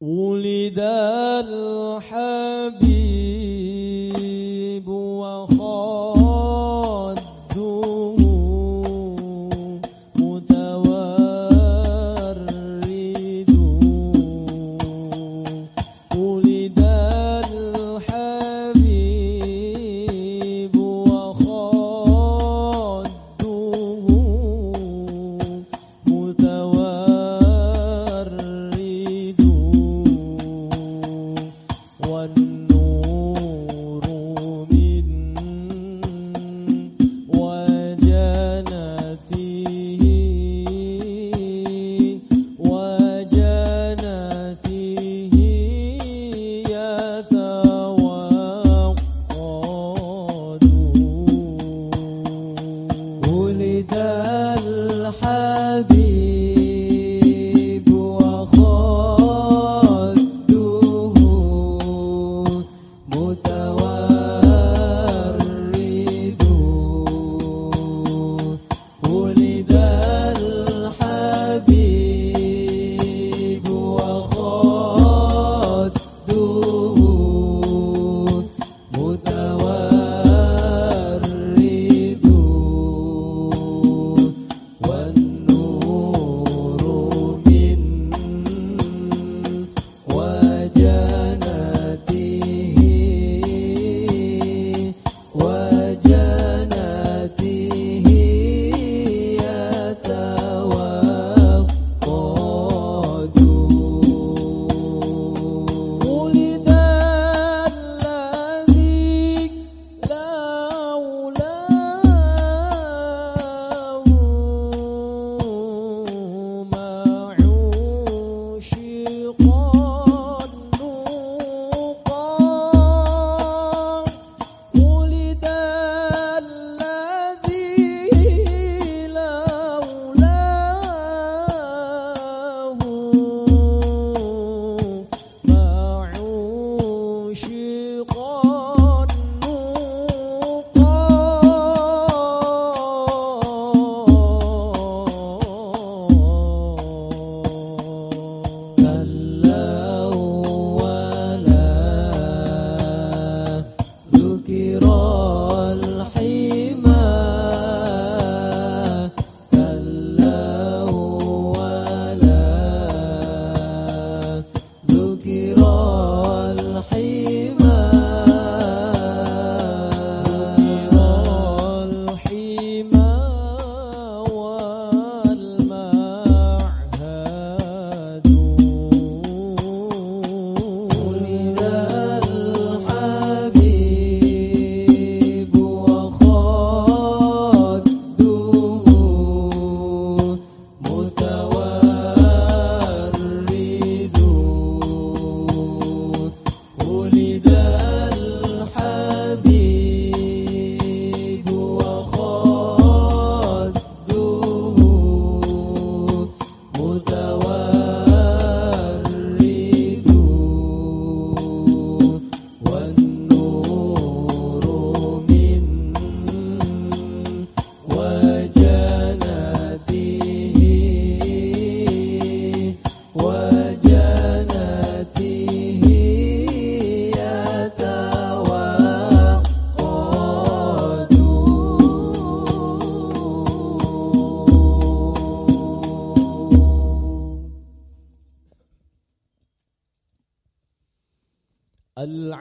ولد الحبيب.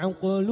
العقل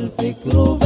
والفكر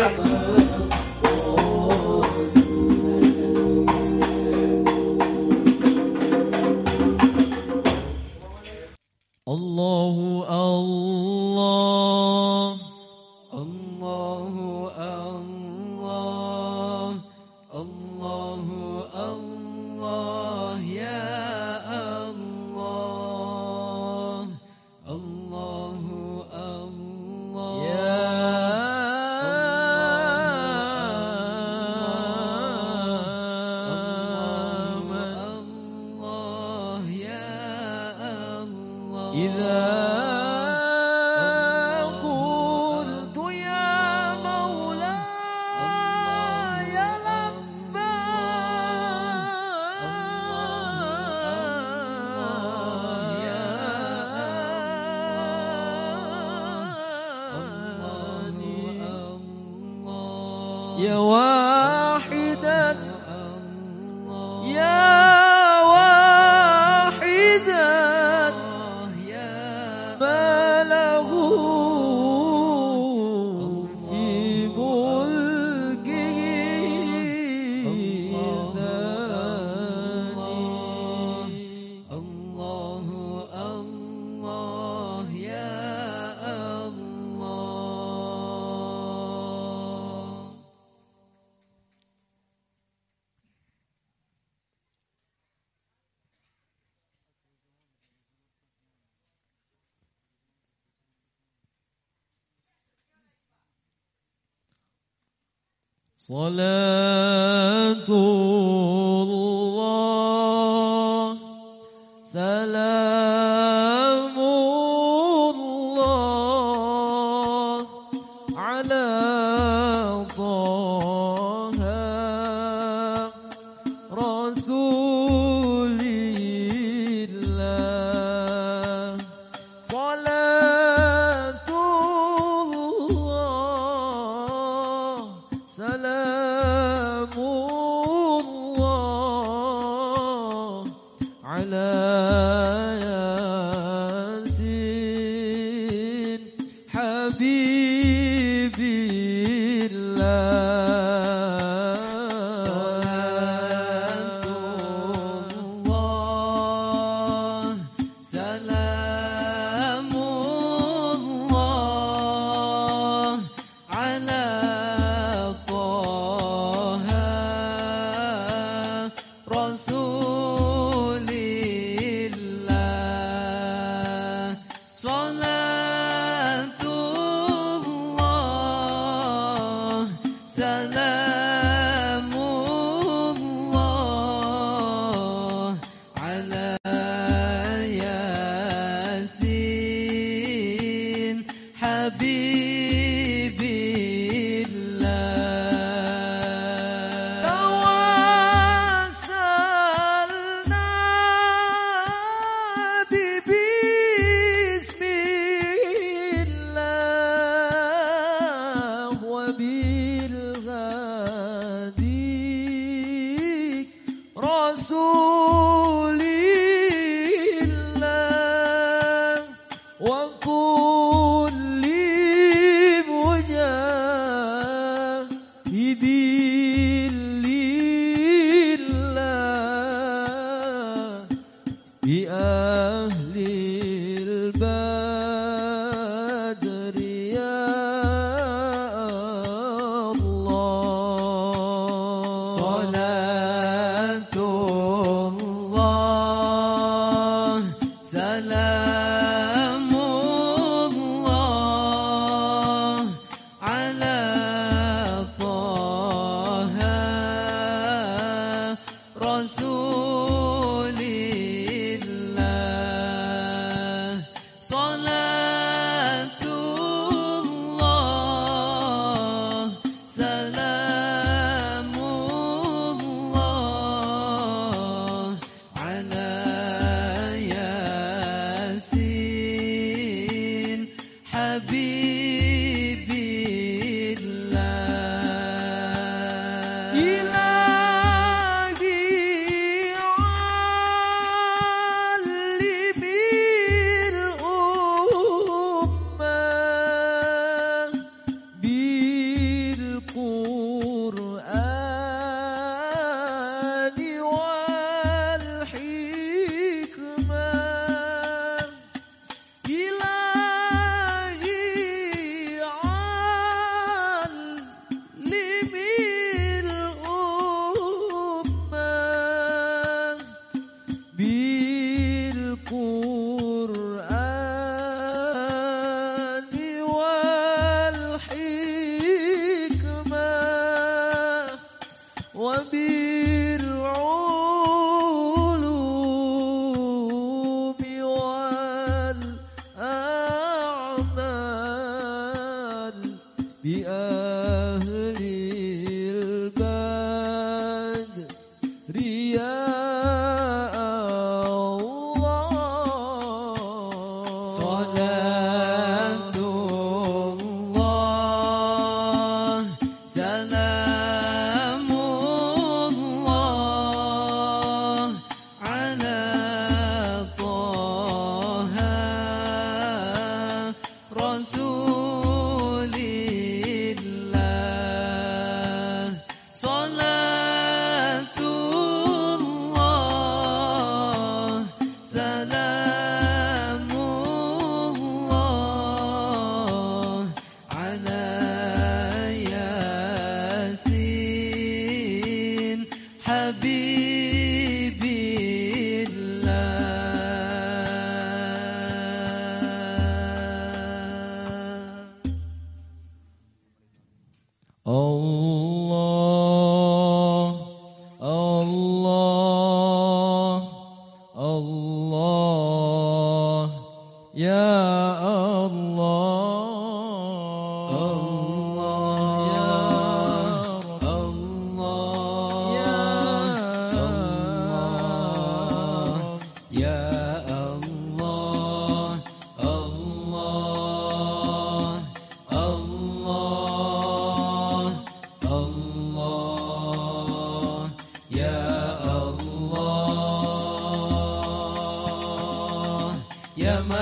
Aku الله صلاة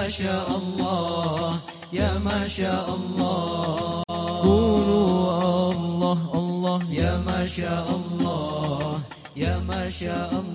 شاء الله يا ما شاء الله. قولوا الله الله يا ما شاء الله يا ما شاء الله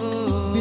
oh.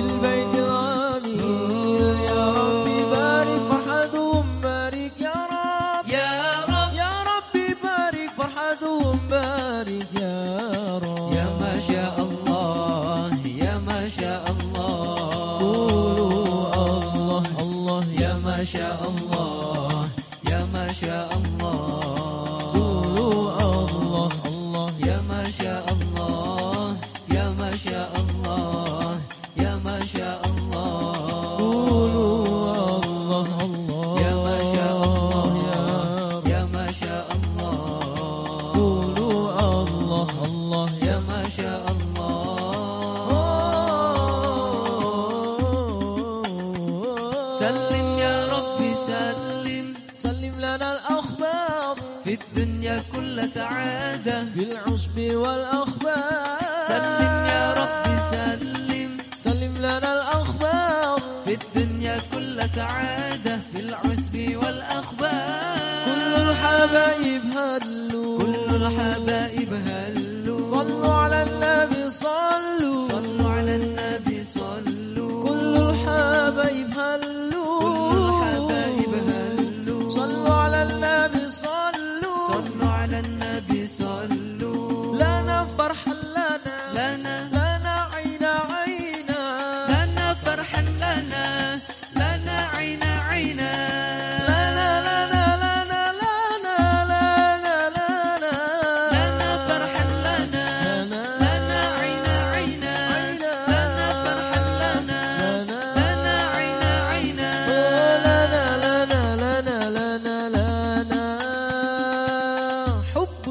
السعادة في العزب والأخبار. كل الحبايب هلوا. كل الحبايب هلوا. صلوا على النبي صلى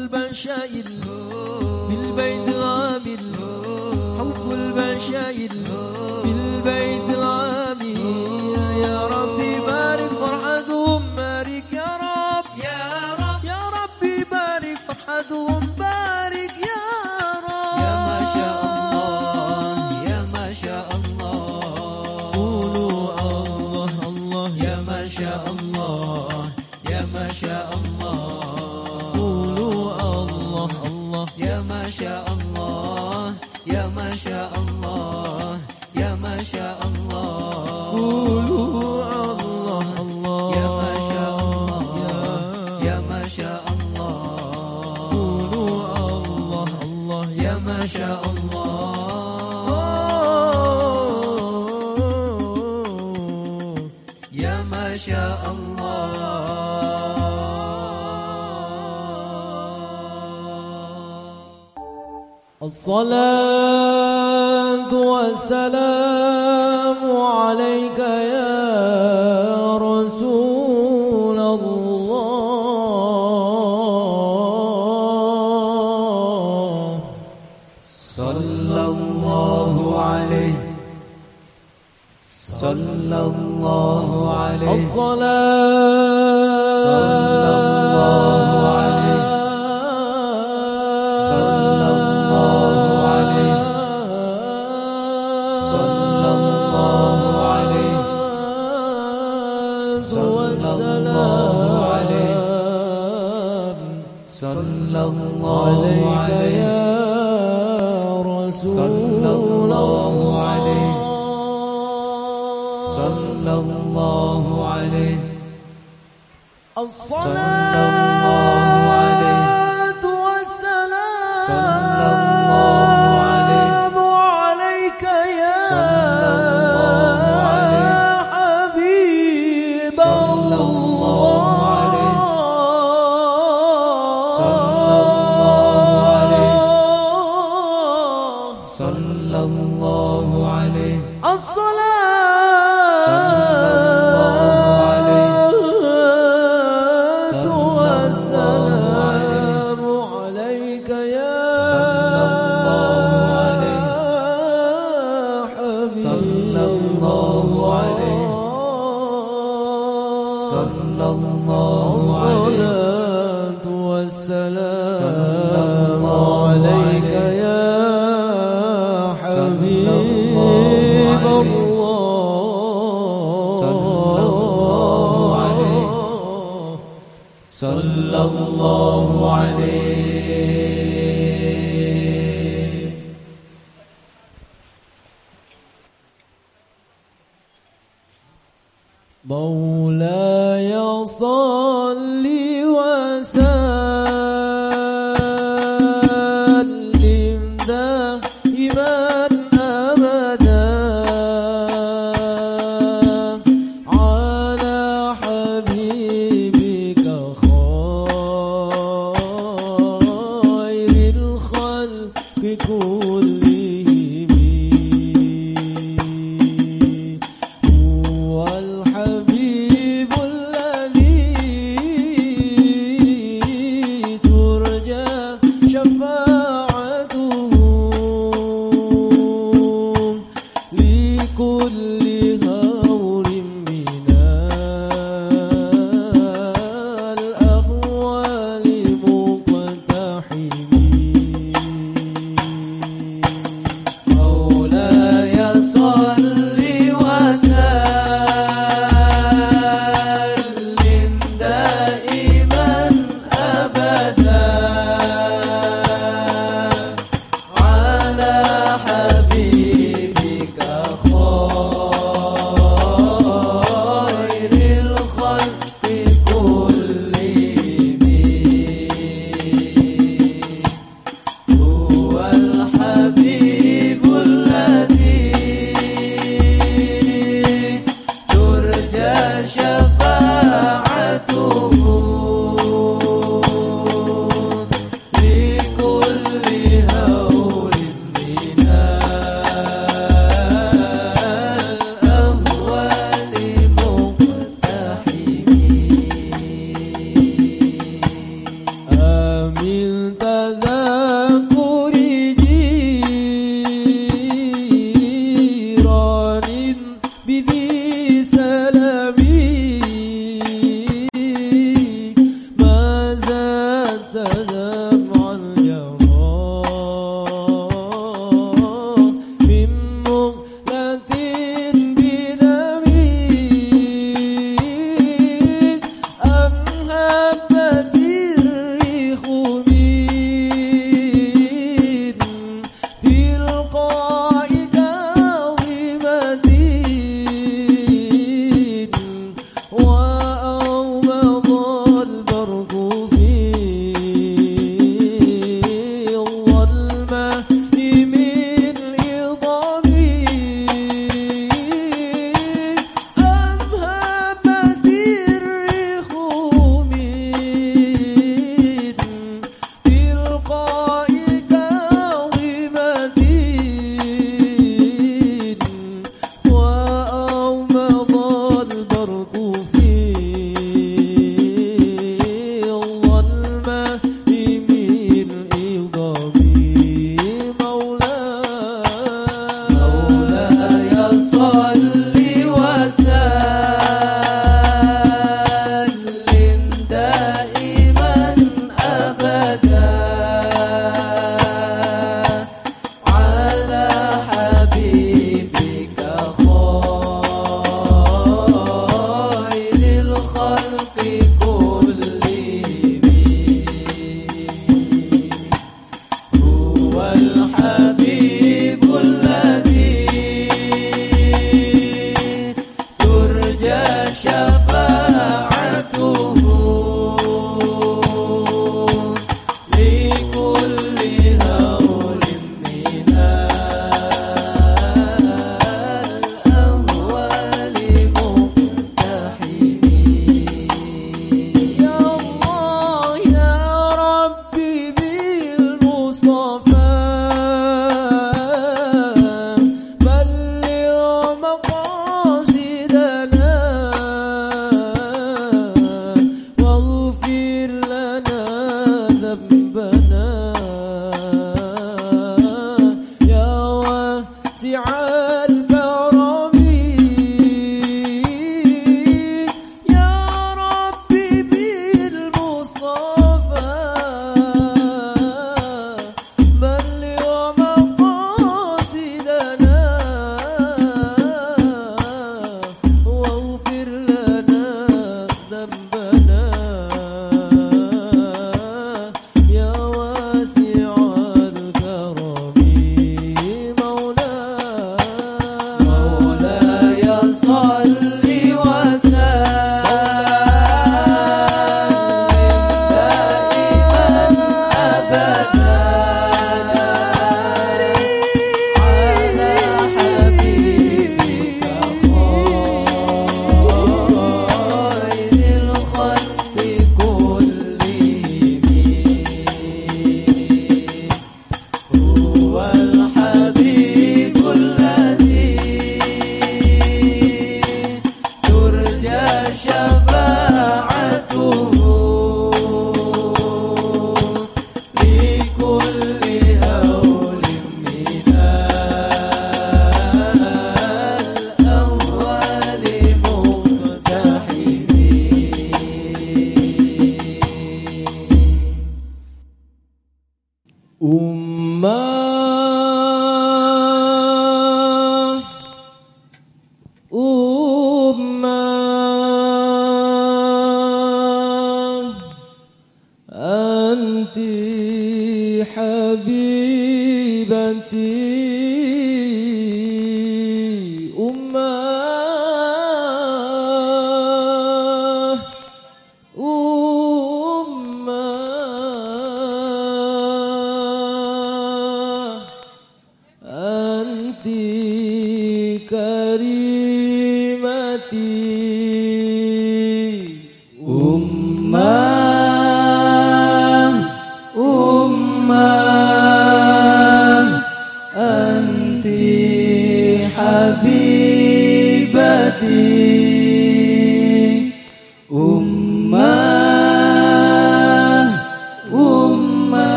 البان شايل بالبيت غامل حب البان بالبيت الصلاة والسلام عليك يا رسول الله. صلى الله عليه. صلى الله عليه. الصلاة الله عليه الصلاة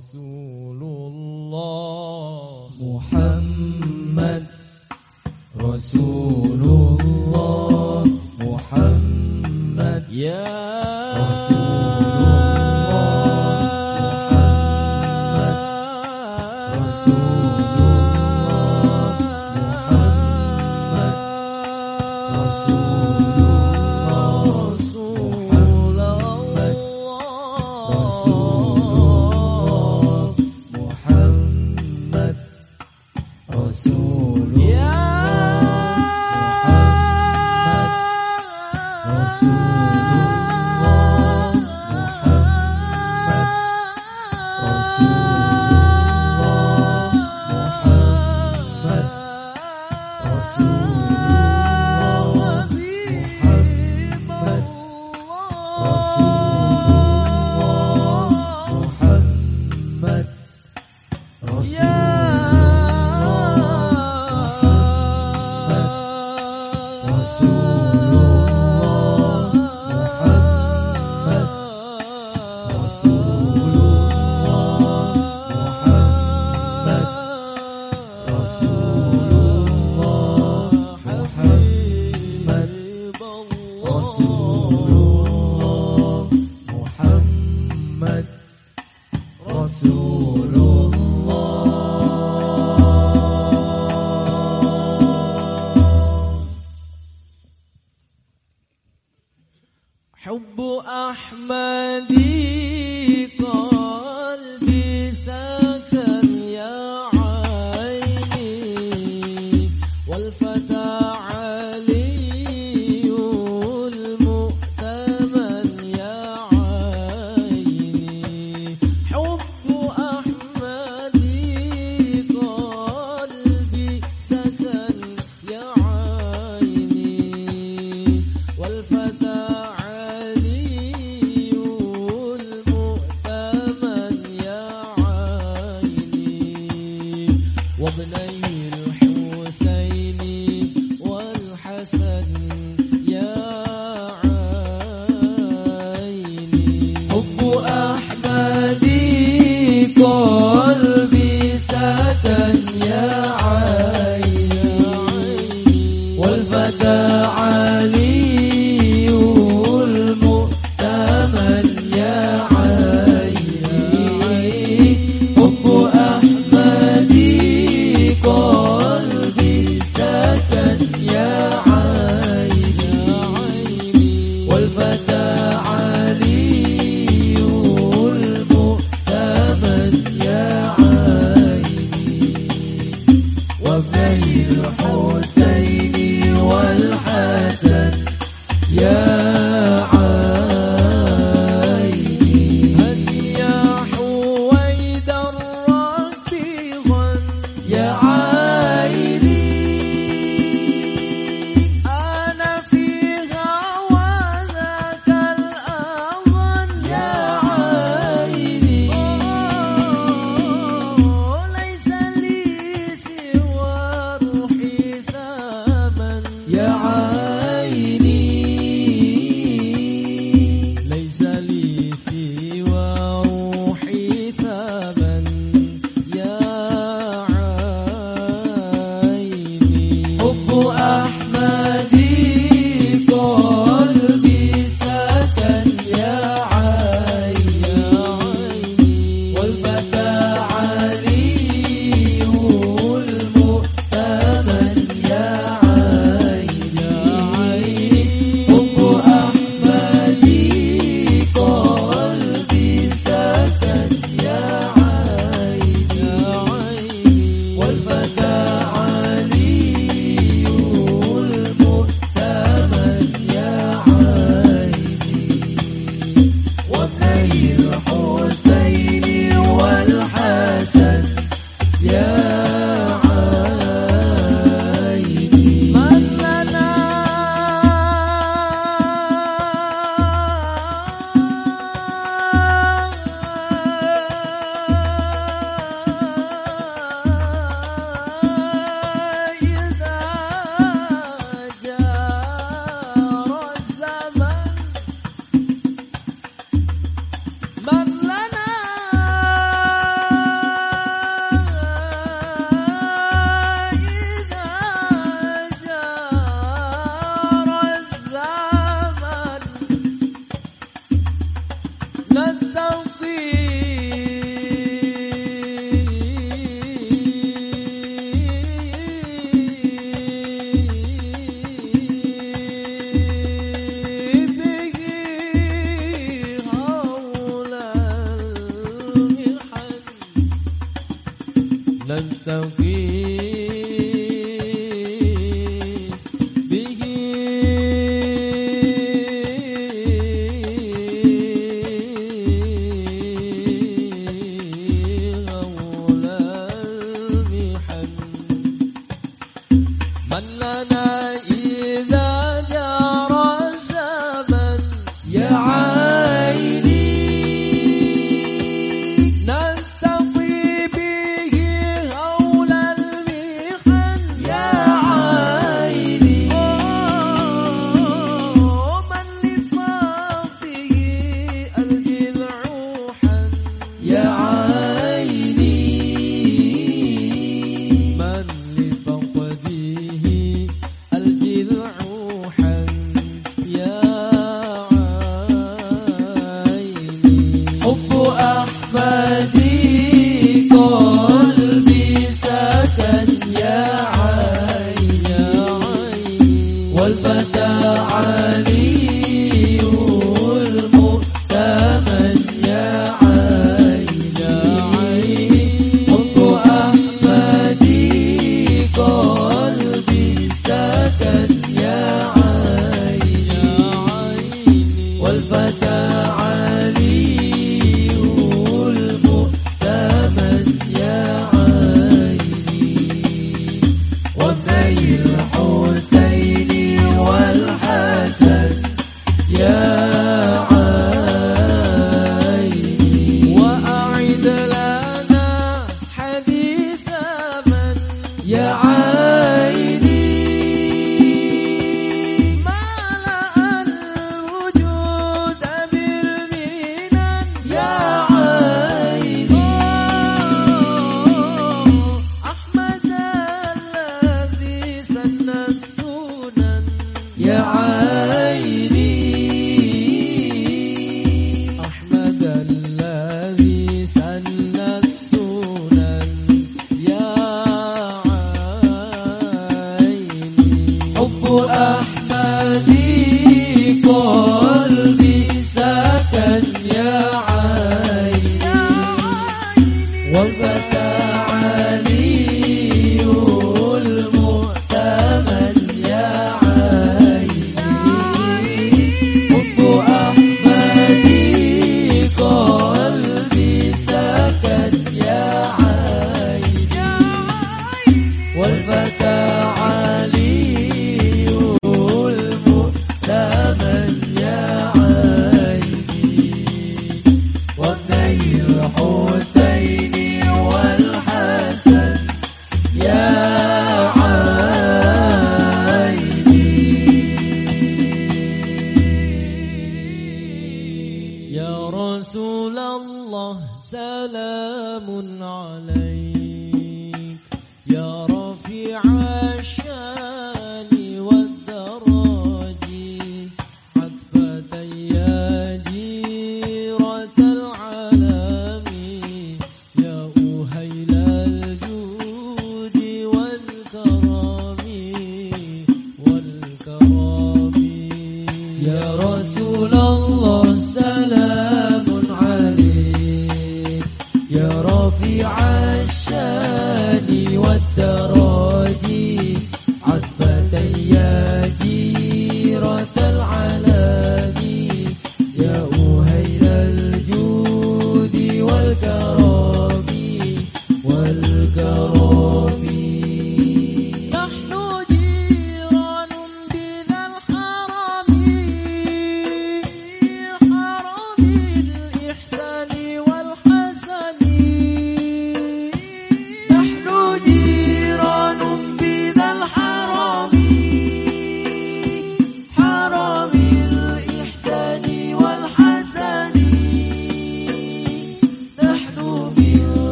素。